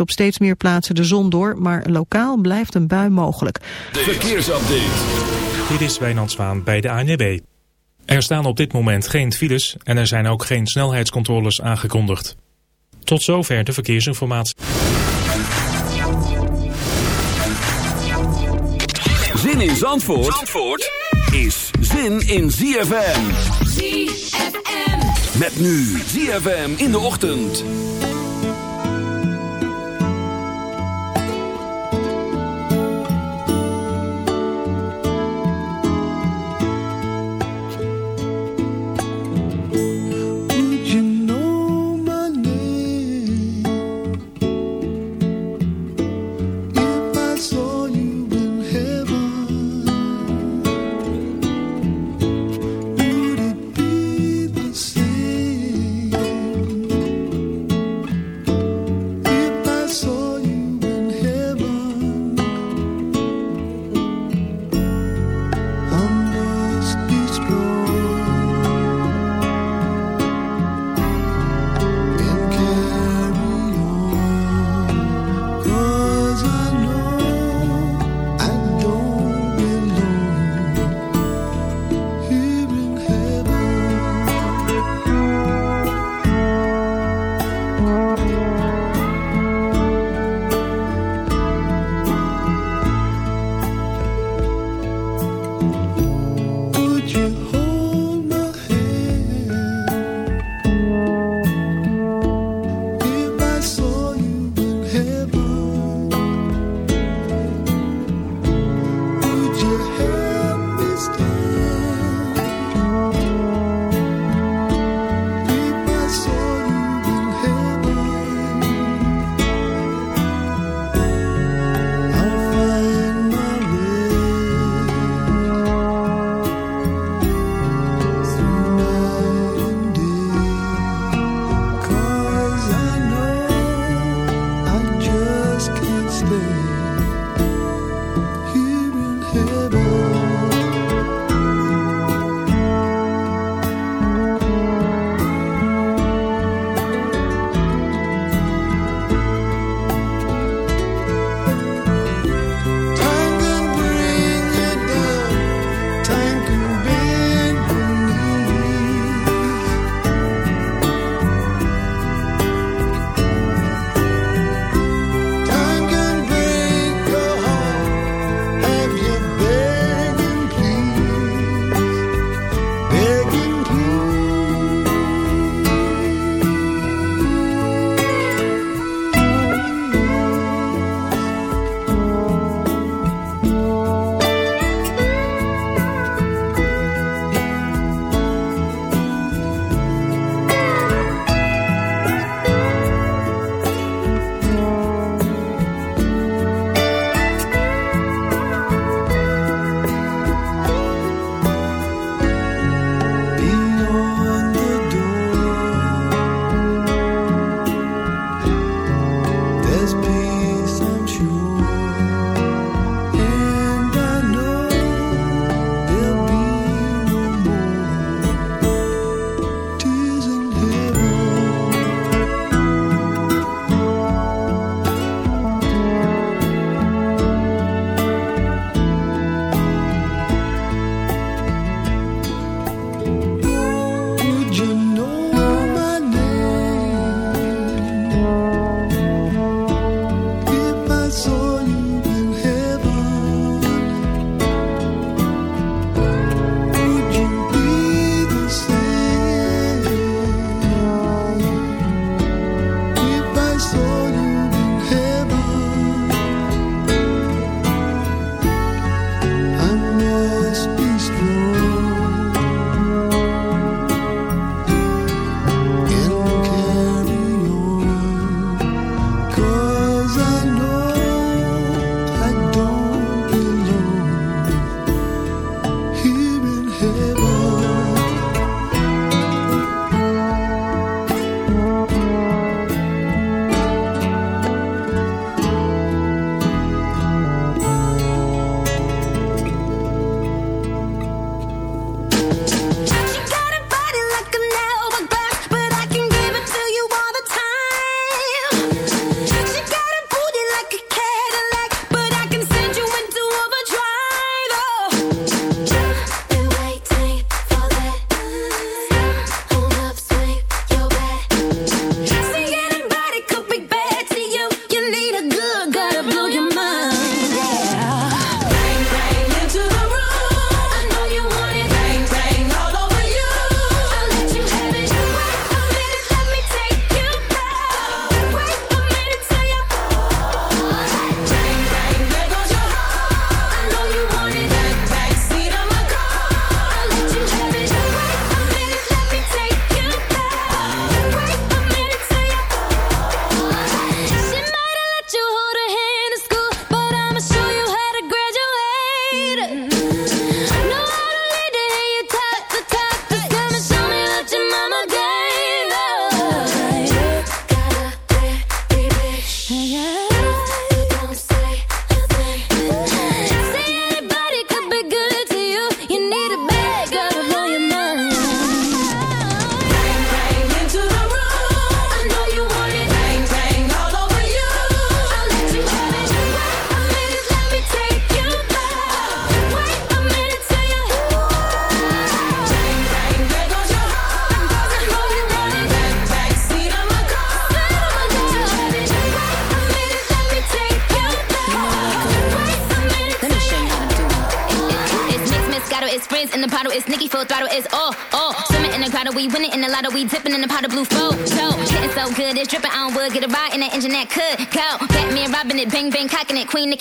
op steeds meer plaatsen de zon door, maar lokaal blijft een bui mogelijk. Verkeersupdate. Dit is Wijnand Zwaan bij de ANWB. Er staan op dit moment geen files en er zijn ook geen snelheidscontroles aangekondigd. Tot zover de verkeersinformatie. Zin in Zandvoort, Zandvoort is zin in ZFM. ZFM. Met nu ZFM in de ochtend.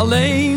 alleen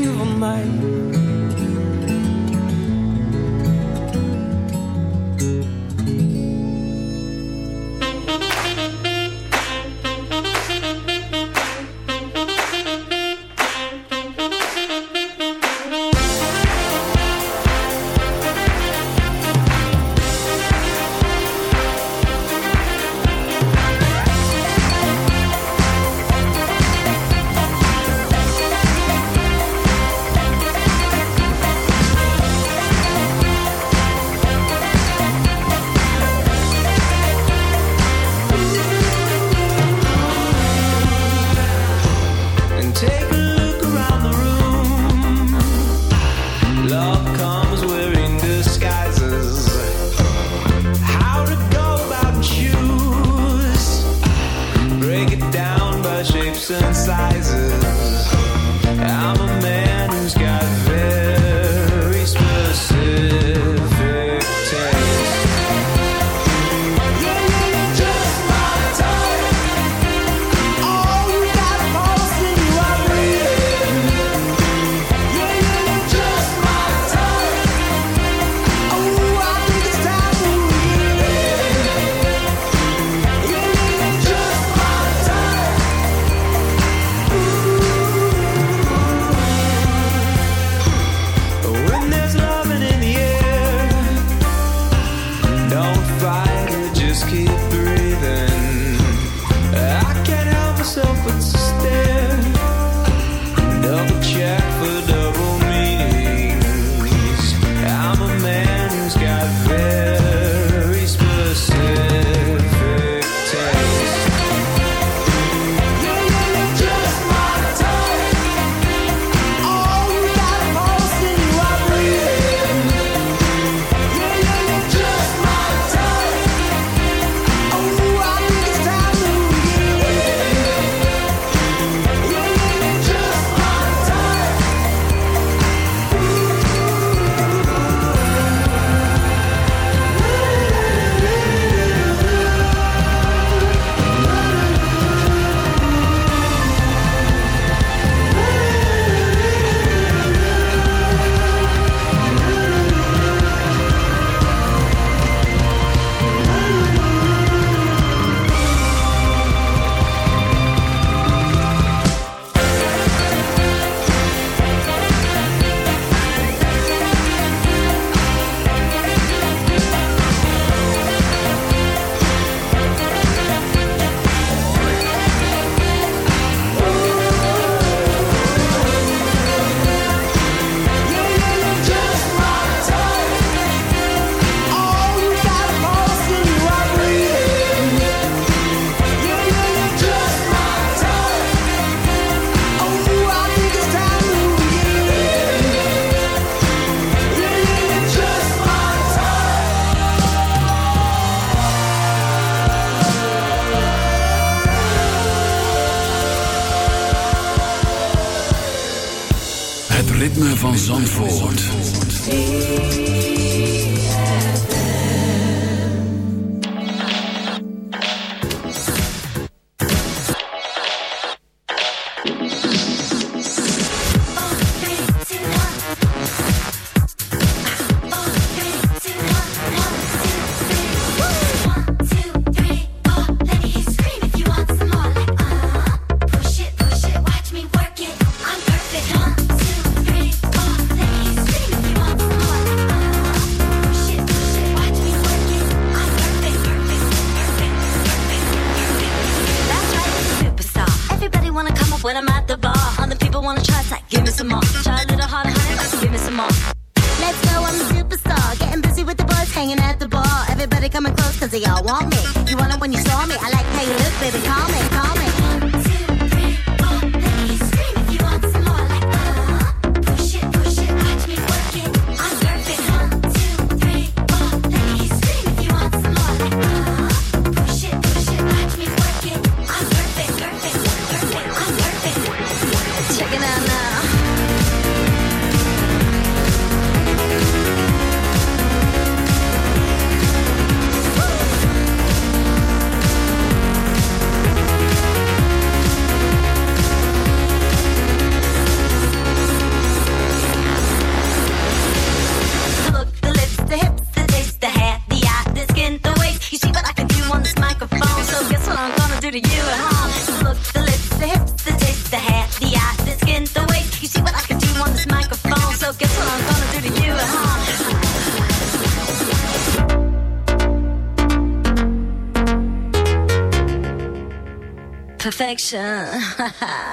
女哈哈。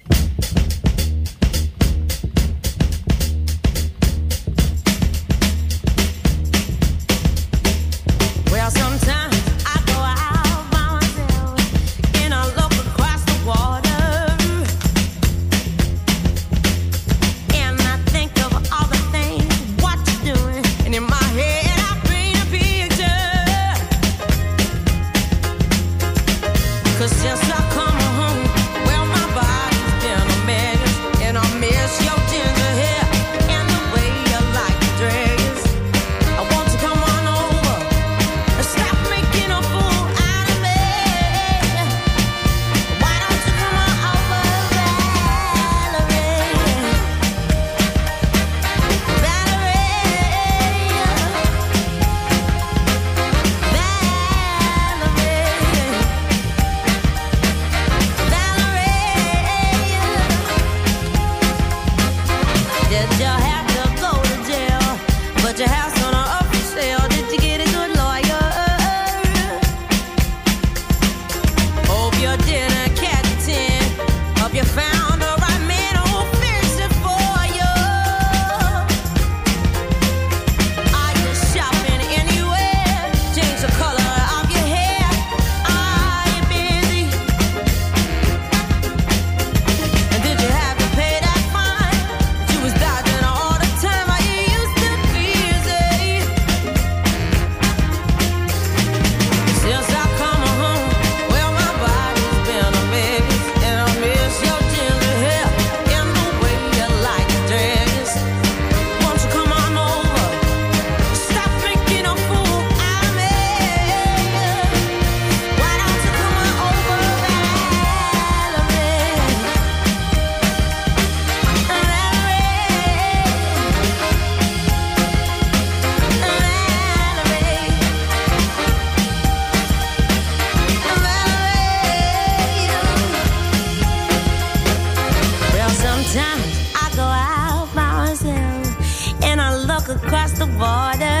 across the border.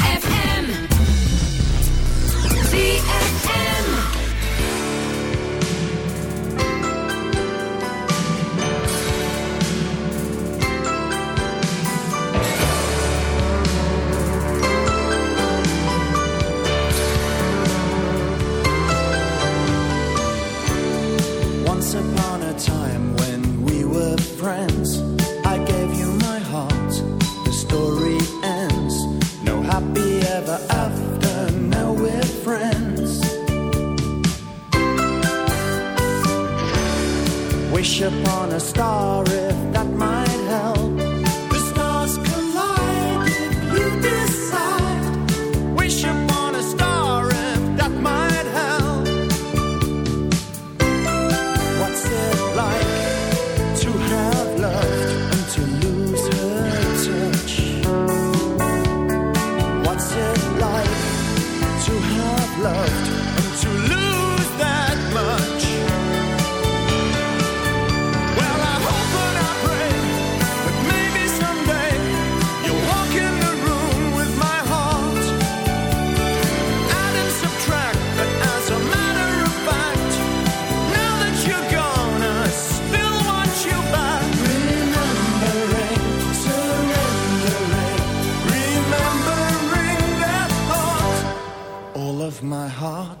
ever after, now we're friends. Wish upon a star if heart.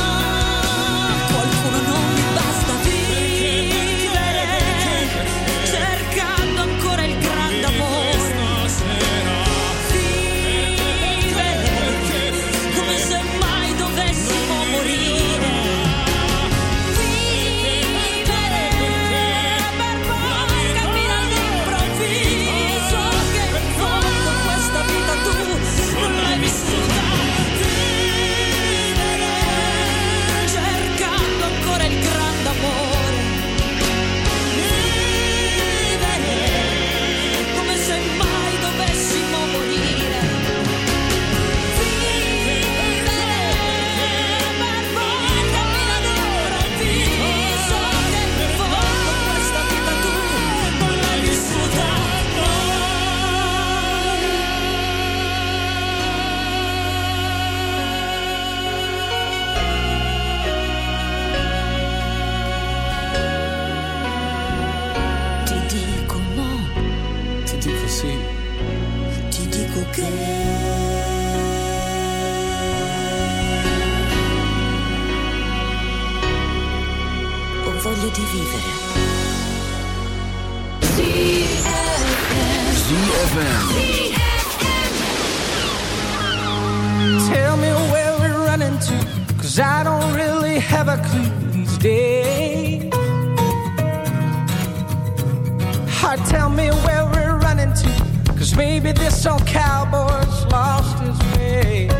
Sì, ti dico che ho voglia di vivere. Tell me where we're running to, cause I don't really have a clue these days. Heart, tell me where we're running to, cause maybe this old cowboy's lost his way.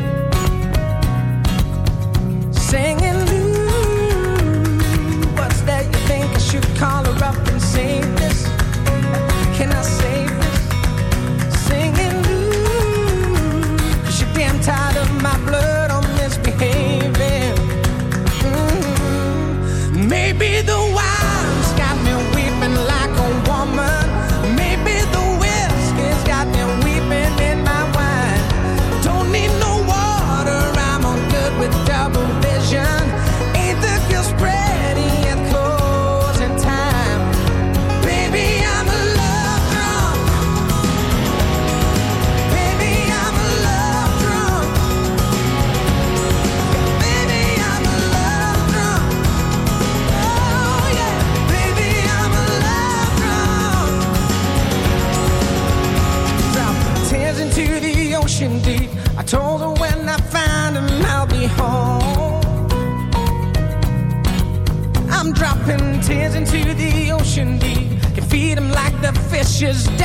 just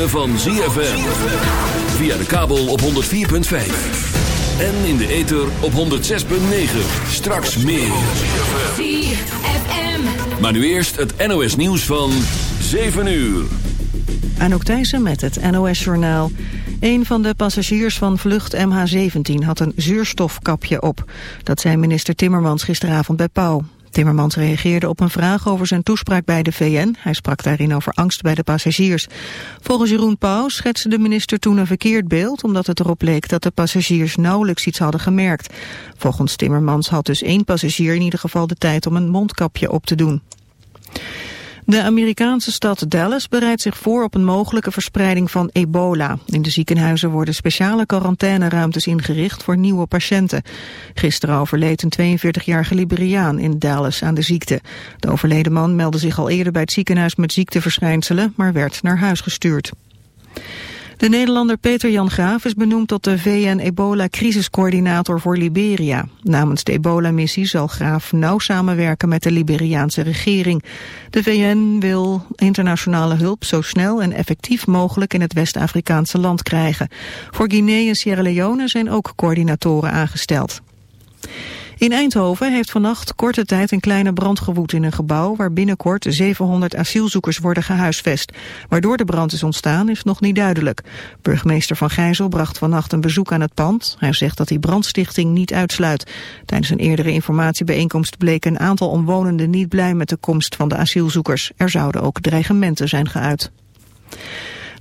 ritme van ZFM. Via de kabel op 104.5. En in de ether op 106.9. Straks meer. ZFM. Maar nu eerst het NOS nieuws van 7 uur. Anouk Thijssen met het NOS-journaal. Een van de passagiers van vlucht MH17 had een zuurstofkapje op. Dat zei minister Timmermans gisteravond bij Pauw. Timmermans reageerde op een vraag over zijn toespraak bij de VN. Hij sprak daarin over angst bij de passagiers. Volgens Jeroen Pauw schetste de minister toen een verkeerd beeld... omdat het erop leek dat de passagiers nauwelijks iets hadden gemerkt. Volgens Timmermans had dus één passagier in ieder geval de tijd om een mondkapje op te doen. De Amerikaanse stad Dallas bereidt zich voor op een mogelijke verspreiding van ebola. In de ziekenhuizen worden speciale quarantaineruimtes ingericht voor nieuwe patiënten. Gisteren overleed een 42-jarige Liberiaan in Dallas aan de ziekte. De overleden man meldde zich al eerder bij het ziekenhuis met ziekteverschijnselen, maar werd naar huis gestuurd. De Nederlander Peter Jan Graaf is benoemd tot de VN-ebola-crisiscoördinator voor Liberia. Namens de ebola-missie zal Graaf nauw samenwerken met de Liberiaanse regering. De VN wil internationale hulp zo snel en effectief mogelijk in het West-Afrikaanse land krijgen. Voor Guinea en Sierra Leone zijn ook coördinatoren aangesteld. In Eindhoven heeft vannacht korte tijd een kleine brand gewoed in een gebouw waar binnenkort 700 asielzoekers worden gehuisvest. Waardoor de brand is ontstaan is nog niet duidelijk. Burgemeester Van Gijzel bracht vannacht een bezoek aan het pand. Hij zegt dat die brandstichting niet uitsluit. Tijdens een eerdere informatiebijeenkomst bleek een aantal omwonenden niet blij met de komst van de asielzoekers. Er zouden ook dreigementen zijn geuit.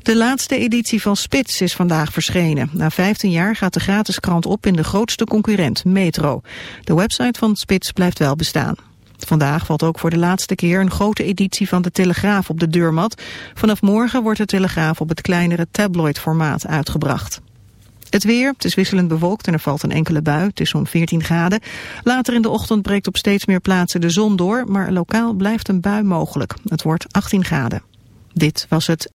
De laatste editie van Spits is vandaag verschenen. Na 15 jaar gaat de gratis krant op in de grootste concurrent, Metro. De website van Spits blijft wel bestaan. Vandaag valt ook voor de laatste keer een grote editie van de Telegraaf op de deurmat. Vanaf morgen wordt de Telegraaf op het kleinere tabloid-formaat uitgebracht. Het weer, het is wisselend bewolkt en er valt een enkele bui. Het is zo'n 14 graden. Later in de ochtend breekt op steeds meer plaatsen de zon door, maar lokaal blijft een bui mogelijk. Het wordt 18 graden. Dit was het